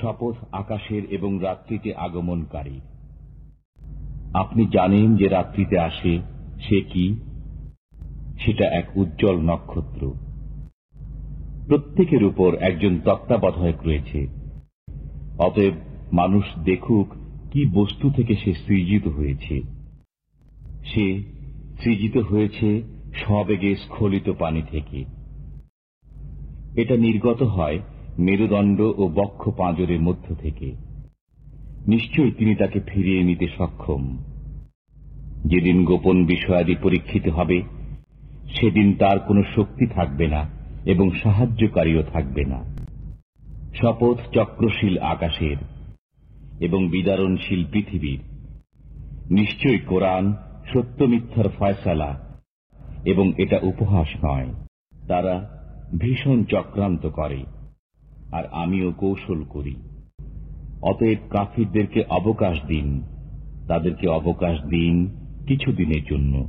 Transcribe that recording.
শপথ আকাশের এবং রাত্রিতে আগমনকারী। আপনি জানেন যে রাত্রিতে আসে, সে কি? সেটা এক উজ্জ্বল নক্ষত্র। প্রত্যেকের উপর একজন তত্ত্বাবধায়ক রয়েছে। অতএব মানুষ দেখুক কি বস্তু থেকে সে সৃজিত হয়েছে। সে সৃজিত হয়েছে সবেগে স্খলিত পানি থেকে। এটা নির্গত হয় মেরুদণ্ড ও বক্ষ পাঁজরের মধ্য থেকে। নিশ্চয়ই তিনি তাকে ফিরিয়ে নিতে সক্ষম। যেদিন গোপন বিষয়াদি পরীক্ষিত হবে, সেদিন তার কোনো শক্তি থাকবে না এবং সাহায্যকারীও থাকবে না। শপথ চক্রশীল আকাশের এবং বিদারণশীল পৃথিবীর। নিশ্চয়ই কোরআন সত্য মিথ্যার ফয়সালা এবং এটা উপহাস নয়। তারা ভীষণ চক্রান্ত করে। আর আমিও কৌশল করি। অতএব কাফিরদেরকে অবকাশ দিন। তাদেরকে অবকাশ দিন কিছুদিনের জন্য।